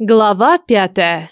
Глава пятая.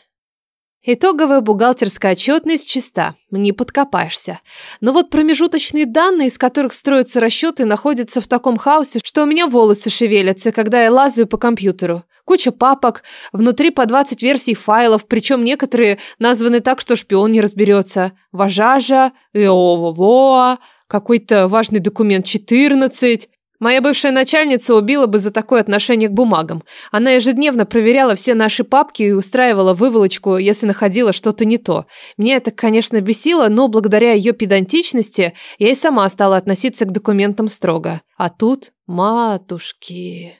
Итоговая бухгалтерская отчетность чиста, не подкопаешься. Но вот промежуточные данные, из которых строятся расчеты, находятся в таком хаосе, что у меня волосы шевелятся, когда я лазаю по компьютеру. Куча папок, внутри по 20 версий файлов, причем некоторые названы так, что шпион не разберется. Важажа, Иовоа, какой-то важный документ 14. Моя бывшая начальница убила бы за такое отношение к бумагам. Она ежедневно проверяла все наши папки и устраивала выволочку, если находила что-то не то. Мне это, конечно, бесило, но благодаря ее педантичности я и сама стала относиться к документам строго. А тут матушки...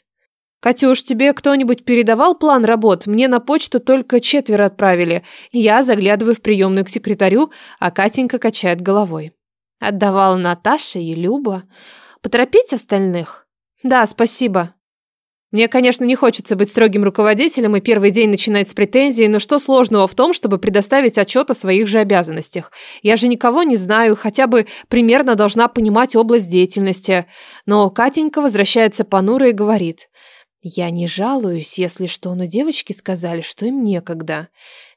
«Катюш, тебе кто-нибудь передавал план работ? Мне на почту только четверо отправили. Я заглядываю в приемную к секретарю, а Катенька качает головой». Отдавала Наташа и Люба. Поторопить остальных? Да, спасибо. Мне, конечно, не хочется быть строгим руководителем и первый день начинать с претензий, но что сложного в том, чтобы предоставить отчет о своих же обязанностях? Я же никого не знаю, хотя бы примерно должна понимать область деятельности. Но Катенька возвращается понуро и говорит. Я не жалуюсь, если что, но девочки сказали, что им некогда.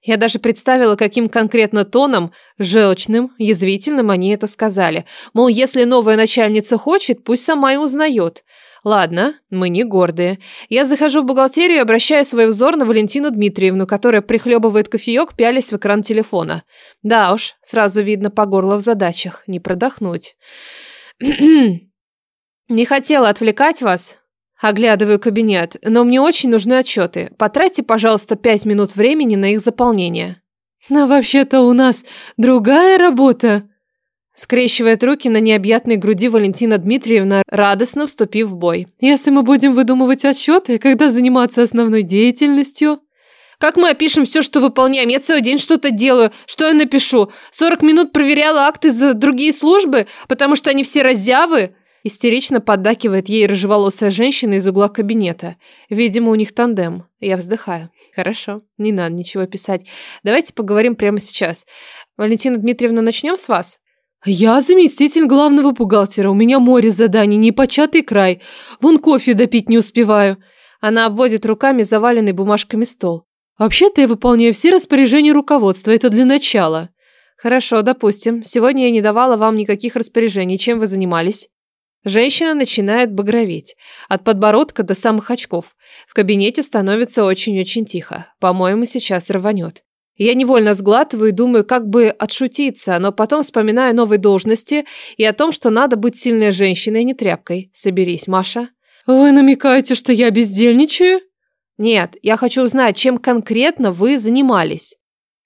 Я даже представила, каким конкретно тоном, желчным, язвительным они это сказали. Мол, если новая начальница хочет, пусть сама и узнает. Ладно, мы не гордые. Я захожу в бухгалтерию и обращаю свой взор на Валентину Дмитриевну, которая прихлебывает кофеек, пялясь в экран телефона. Да уж, сразу видно по горло в задачах. Не продохнуть. Не хотела отвлекать вас, Оглядываю кабинет, но мне очень нужны отчеты. Потратьте, пожалуйста, пять минут времени на их заполнение. Но вообще-то у нас другая работа. Скрещивает руки на необъятной груди Валентина Дмитриевна, радостно вступив в бой. Если мы будем выдумывать отчеты, когда заниматься основной деятельностью... Как мы опишем все, что выполняем? Я целый день что-то делаю. Что я напишу? 40 минут проверяла акты за другие службы, потому что они все раззявы? Истерично поддакивает ей рыжеволосая женщина из угла кабинета. Видимо, у них тандем. Я вздыхаю. Хорошо, не надо ничего писать. Давайте поговорим прямо сейчас. Валентина Дмитриевна, начнем с вас? «Я заместитель главного бухгалтера. У меня море заданий, непочатый край. Вон кофе допить не успеваю». Она обводит руками заваленный бумажками стол. «Вообще-то я выполняю все распоряжения руководства. Это для начала». «Хорошо, допустим. Сегодня я не давала вам никаких распоряжений. Чем вы занимались?» Женщина начинает багроветь. От подбородка до самых очков. В кабинете становится очень-очень тихо. По-моему, сейчас рванет. Я невольно сглатываю и думаю, как бы отшутиться, но потом вспоминаю новые должности и о том, что надо быть сильной женщиной, а не тряпкой. Соберись, Маша. Вы намекаете, что я бездельничаю? Нет, я хочу узнать, чем конкретно вы занимались.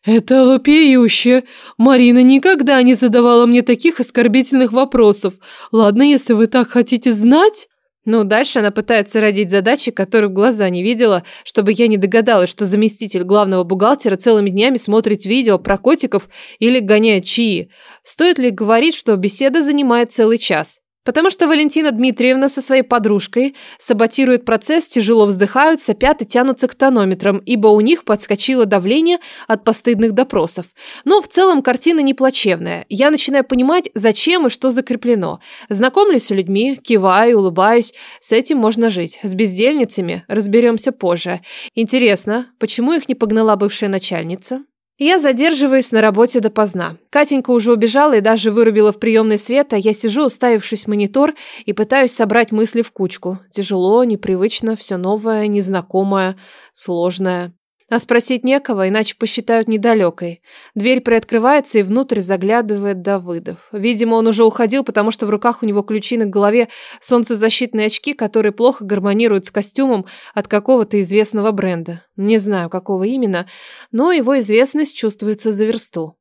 «Это вопиюще! Марина никогда не задавала мне таких оскорбительных вопросов. Ладно, если вы так хотите знать...» Ну, дальше она пытается родить задачи, которые в глаза не видела, чтобы я не догадалась, что заместитель главного бухгалтера целыми днями смотрит видео про котиков или гоняет чаи. Стоит ли говорить, что беседа занимает целый час? Потому что Валентина Дмитриевна со своей подружкой саботирует процесс, тяжело вздыхают, сопят и тянутся к тонометрам, ибо у них подскочило давление от постыдных допросов. Но в целом картина не плачевная. Я начинаю понимать, зачем и что закреплено. Знакомлюсь с людьми, киваю, улыбаюсь. С этим можно жить. С бездельницами разберемся позже. Интересно, почему их не погнала бывшая начальница? Я задерживаюсь на работе допоздна. Катенька уже убежала и даже вырубила в приемной свет, а я сижу, уставившись в монитор, и пытаюсь собрать мысли в кучку. Тяжело, непривычно, все новое, незнакомое, сложное. А спросить некого, иначе посчитают недалекой. Дверь приоткрывается, и внутрь заглядывает Давыдов. Видимо, он уже уходил, потому что в руках у него ключи на голове солнцезащитные очки, которые плохо гармонируют с костюмом от какого-то известного бренда. Не знаю, какого именно, но его известность чувствуется за версту.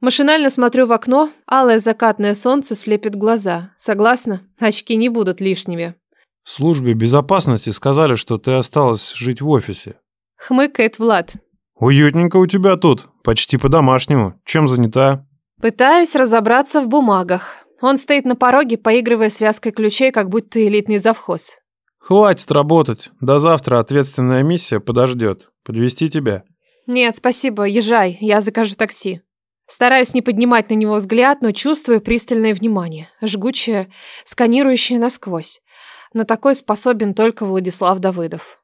Машинально смотрю в окно, алое закатное солнце слепит глаза. Согласна? Очки не будут лишними. В службе безопасности сказали, что ты осталась жить в офисе. Хмыкает Влад. Уютненько у тебя тут, почти по-домашнему. Чем занята? Пытаюсь разобраться в бумагах. Он стоит на пороге, поигрывая связкой ключей, как будто элитный завхоз. Хватит работать. До завтра ответственная миссия подождет. Подвести тебя? Нет, спасибо, езжай, я закажу такси. Стараюсь не поднимать на него взгляд, но чувствую пристальное внимание, жгучее, сканирующее насквозь. На такой способен только Владислав Давыдов.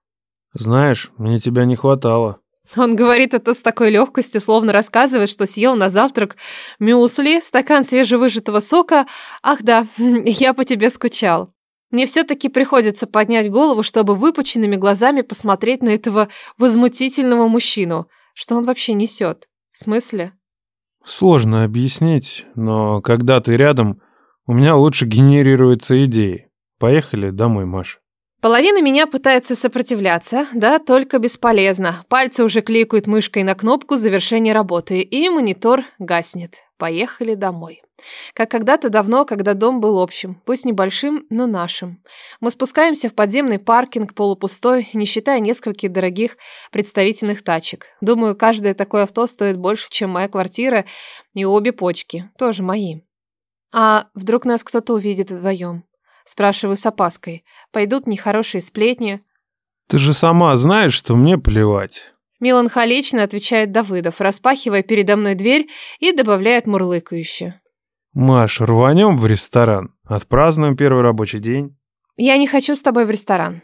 Знаешь, мне тебя не хватало. Он говорит это с такой легкостью, словно рассказывает, что съел на завтрак мюсли, стакан свежевыжатого сока. Ах да, я по тебе скучал. Мне все-таки приходится поднять голову, чтобы выпученными глазами посмотреть на этого возмутительного мужчину. Что он вообще несет? В смысле? Сложно объяснить, но когда ты рядом, у меня лучше генерируются идеи. Поехали домой, Маша. Половина меня пытается сопротивляться, да, только бесполезно. Пальцы уже кликают мышкой на кнопку завершения работы, и монитор гаснет. Поехали домой. Как когда-то давно, когда дом был общим, пусть небольшим, но нашим. Мы спускаемся в подземный паркинг, полупустой, не считая нескольких дорогих представительных тачек. Думаю, каждое такое авто стоит больше, чем моя квартира, и обе почки, тоже мои. А вдруг нас кто-то увидит вдвоем? Спрашиваю с опаской. Пойдут нехорошие сплетни. Ты же сама знаешь, что мне плевать. Меланхолично отвечает Давыдов, распахивая передо мной дверь и добавляет мурлыкающе. Маш, рванем в ресторан. Отпразднуем первый рабочий день. Я не хочу с тобой в ресторан.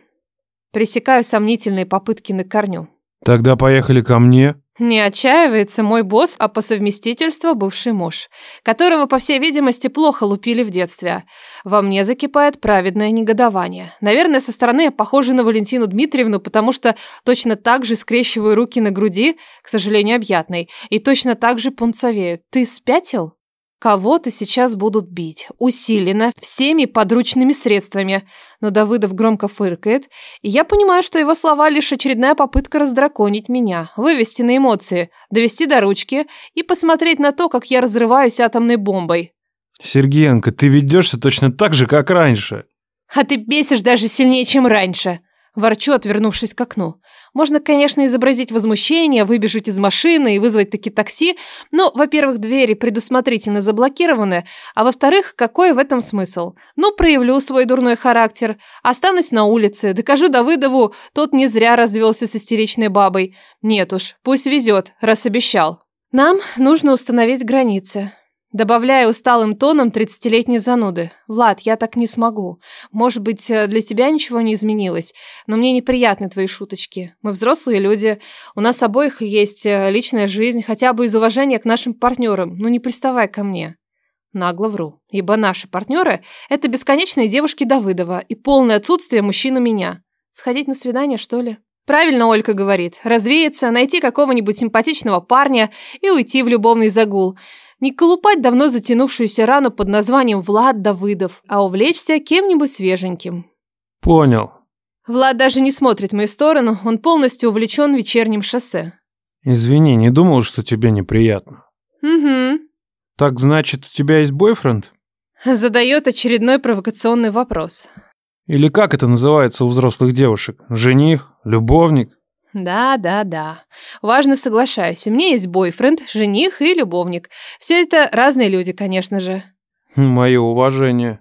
Пресекаю сомнительные попытки на корню. Тогда поехали ко мне. Не отчаивается мой босс, а по совместительству бывший муж, которого, по всей видимости, плохо лупили в детстве. Во мне закипает праведное негодование. Наверное, со стороны я похожа на Валентину Дмитриевну, потому что точно так же скрещиваю руки на груди, к сожалению, объятной, и точно так же пунцовею. Ты спятил? Кого-то сейчас будут бить, усиленно, всеми подручными средствами. Но Давыдов громко фыркает, и я понимаю, что его слова лишь очередная попытка раздраконить меня, вывести на эмоции, довести до ручки и посмотреть на то, как я разрываюсь атомной бомбой. Сергеенко, ты ведешься точно так же, как раньше. А ты бесишь даже сильнее, чем раньше. Ворчу, отвернувшись к окну. Можно, конечно, изобразить возмущение, выбежать из машины и вызвать таки такси, но, во-первых, двери предусмотрительно заблокированы, а во-вторых, какой в этом смысл? Ну, проявлю свой дурной характер, останусь на улице, докажу Давыдову, тот не зря развелся с истеричной бабой. Нет уж, пусть везет, раз обещал. Нам нужно установить границы. Добавляя усталым тоном тридцатилетней зануды. «Влад, я так не смогу. Может быть, э, для тебя ничего не изменилось, но мне неприятны твои шуточки. Мы взрослые люди, у нас обоих есть э, личная жизнь, хотя бы из уважения к нашим партнерам, ну не приставай ко мне». Нагло вру, ибо наши партнеры – это бесконечные девушки Давыдова и полное отсутствие мужчин у меня. Сходить на свидание, что ли? Правильно Олька говорит. Развеяться, найти какого-нибудь симпатичного парня и уйти в любовный загул – не колупать давно затянувшуюся рану под названием Влад Давыдов, а увлечься кем-нибудь свеженьким. Понял. Влад даже не смотрит в мою сторону, он полностью увлечен вечерним шоссе. Извини, не думал, что тебе неприятно. Угу. Так значит, у тебя есть бойфренд? Задает очередной провокационный вопрос. Или как это называется у взрослых девушек? Жених? Любовник? Да, да, да. Важно соглашаюсь. У меня есть бойфренд, жених и любовник. Все это разные люди, конечно же. Мое уважение.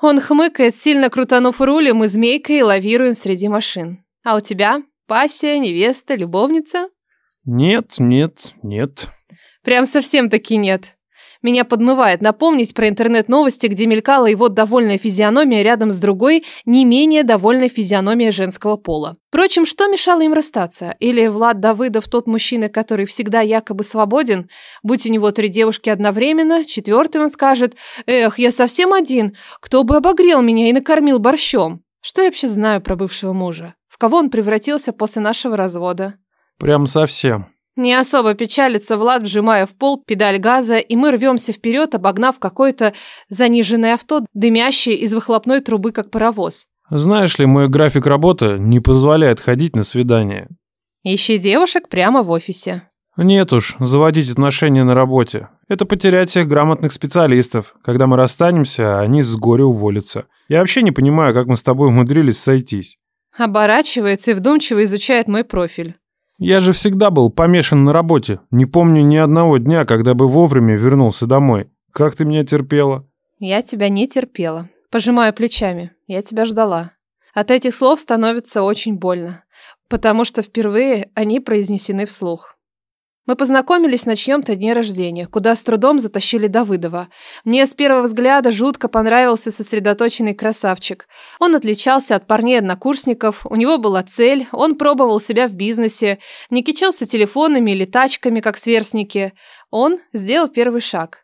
Он хмыкает, сильно крутанув рулем, и змейкой лавируем среди машин. А у тебя? Пассия, невеста, любовница? Нет, нет, нет. Прям совсем-таки нет. Меня подмывает напомнить про интернет-новости, где мелькала его довольная физиономия рядом с другой, не менее довольной физиономией женского пола. Впрочем, что мешало им расстаться? Или Влад Давыдов тот мужчина, который всегда якобы свободен? Будь у него три девушки одновременно, четвертый он скажет «Эх, я совсем один, кто бы обогрел меня и накормил борщом?» Что я вообще знаю про бывшего мужа? В кого он превратился после нашего развода? Прям совсем. Не особо печалится Влад, вжимая в пол педаль газа, и мы рвемся вперед, обогнав какое-то заниженное авто, дымящее из выхлопной трубы, как паровоз. Знаешь ли, мой график работы не позволяет ходить на свидания. Ищи девушек прямо в офисе. Нет уж, заводить отношения на работе. Это потерять всех грамотных специалистов. Когда мы расстанемся, они с горя уволятся. Я вообще не понимаю, как мы с тобой умудрились сойтись. Оборачивается и вдумчиво изучает мой профиль. Я же всегда был помешан на работе. Не помню ни одного дня, когда бы вовремя вернулся домой. Как ты меня терпела? Я тебя не терпела. Пожимаю плечами. Я тебя ждала. От этих слов становится очень больно, потому что впервые они произнесены вслух. Мы познакомились на чьем-то дне рождения, куда с трудом затащили Давыдова. Мне с первого взгляда жутко понравился сосредоточенный красавчик. Он отличался от парней-однокурсников, у него была цель, он пробовал себя в бизнесе, не кичался телефонами или тачками, как сверстники. Он сделал первый шаг.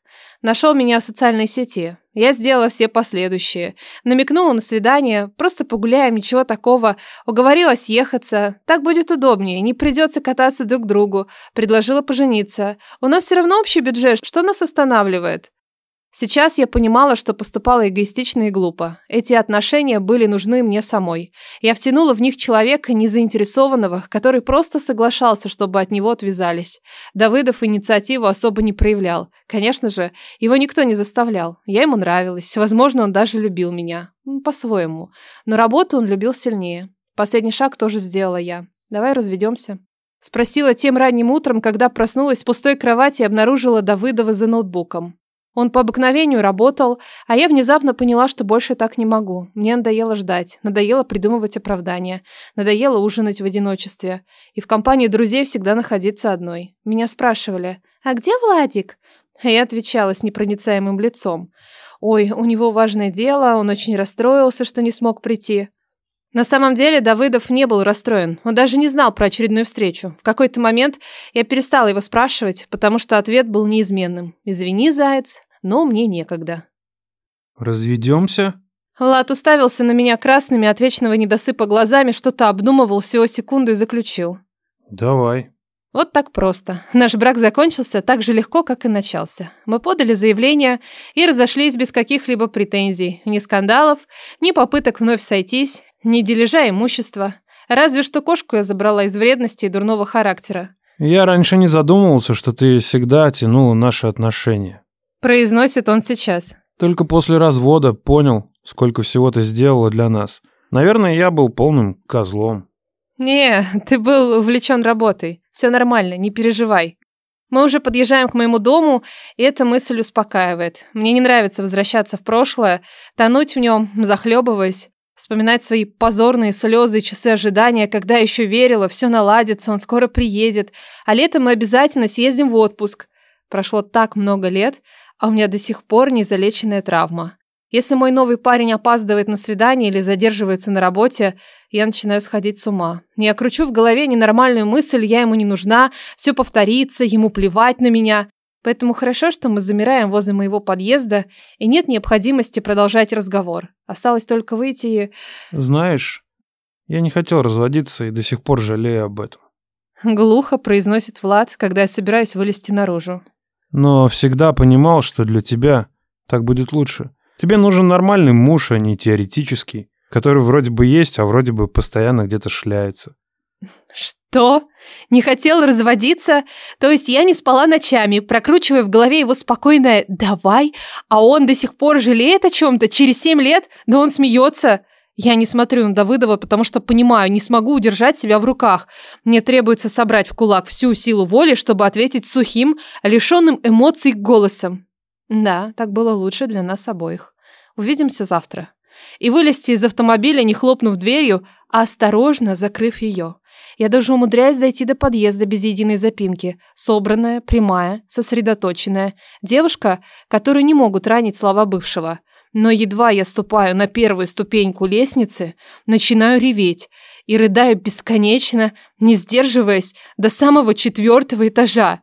Нашел меня в социальной сети. Я сделала все последующие. Намекнула на свидание, просто погуляем, ничего такого. Уговорила съехаться. Так будет удобнее, не придется кататься друг к другу. Предложила пожениться. У нас все равно общий бюджет, что нас останавливает? Сейчас я понимала, что поступала эгоистично и глупо. Эти отношения были нужны мне самой. Я втянула в них человека незаинтересованного, который просто соглашался, чтобы от него отвязались. Давыдов инициативу особо не проявлял. Конечно же, его никто не заставлял. Я ему нравилась. Возможно, он даже любил меня. По-своему. Но работу он любил сильнее. Последний шаг тоже сделала я. Давай разведемся. Спросила тем ранним утром, когда проснулась в пустой кровати и обнаружила Давыдова за ноутбуком. Он по обыкновению работал, а я внезапно поняла, что больше так не могу. Мне надоело ждать, надоело придумывать оправдания, надоело ужинать в одиночестве. И в компании друзей всегда находиться одной. Меня спрашивали, а где Владик? А я отвечала с непроницаемым лицом. Ой, у него важное дело, он очень расстроился, что не смог прийти. На самом деле Давыдов не был расстроен. Он даже не знал про очередную встречу. В какой-то момент я перестала его спрашивать, потому что ответ был неизменным. «Извини, заяц, но мне некогда». «Разведемся?» Влад уставился на меня красными от вечного недосыпа глазами, что-то обдумывал всего секунду и заключил. «Давай». Вот так просто. Наш брак закончился так же легко, как и начался. Мы подали заявление и разошлись без каких-либо претензий. Ни скандалов, ни попыток вновь сойтись, ни дележа имущества. Разве что кошку я забрала из вредности и дурного характера. Я раньше не задумывался, что ты всегда тянула наши отношения. Произносит он сейчас. Только после развода понял, сколько всего ты сделала для нас. Наверное, я был полным козлом. «Не, ты был увлечен работой. Все нормально, не переживай. Мы уже подъезжаем к моему дому, и эта мысль успокаивает. Мне не нравится возвращаться в прошлое, тонуть в нем, захлебываясь, вспоминать свои позорные слезы и часы ожидания, когда еще верила, все наладится, он скоро приедет, а летом мы обязательно съездим в отпуск. Прошло так много лет, а у меня до сих пор незалеченная травма. Если мой новый парень опаздывает на свидание или задерживается на работе, я начинаю сходить с ума. Я кручу в голове ненормальную мысль, я ему не нужна, все повторится, ему плевать на меня. Поэтому хорошо, что мы замираем возле моего подъезда, и нет необходимости продолжать разговор. Осталось только выйти и... Знаешь, я не хотел разводиться и до сих пор жалею об этом. Глухо произносит Влад, когда я собираюсь вылезти наружу. Но всегда понимал, что для тебя так будет лучше. Тебе нужен нормальный муж, а не теоретический, который вроде бы есть, а вроде бы постоянно где-то шляется. Что? Не хотел разводиться? То есть я не спала ночами, прокручивая в голове его спокойное «давай», а он до сих пор жалеет о чем-то через семь лет? Да он смеется. Я не смотрю на Давыдова, потому что понимаю, не смогу удержать себя в руках. Мне требуется собрать в кулак всю силу воли, чтобы ответить сухим, лишенным эмоций голосом. Да, так было лучше для нас обоих. Увидимся завтра. И вылезти из автомобиля, не хлопнув дверью, а осторожно закрыв ее. Я даже умудряюсь дойти до подъезда без единой запинки. Собранная, прямая, сосредоточенная. Девушка, которую не могут ранить слова бывшего. Но едва я ступаю на первую ступеньку лестницы, начинаю реветь и рыдаю бесконечно, не сдерживаясь, до самого четвертого этажа.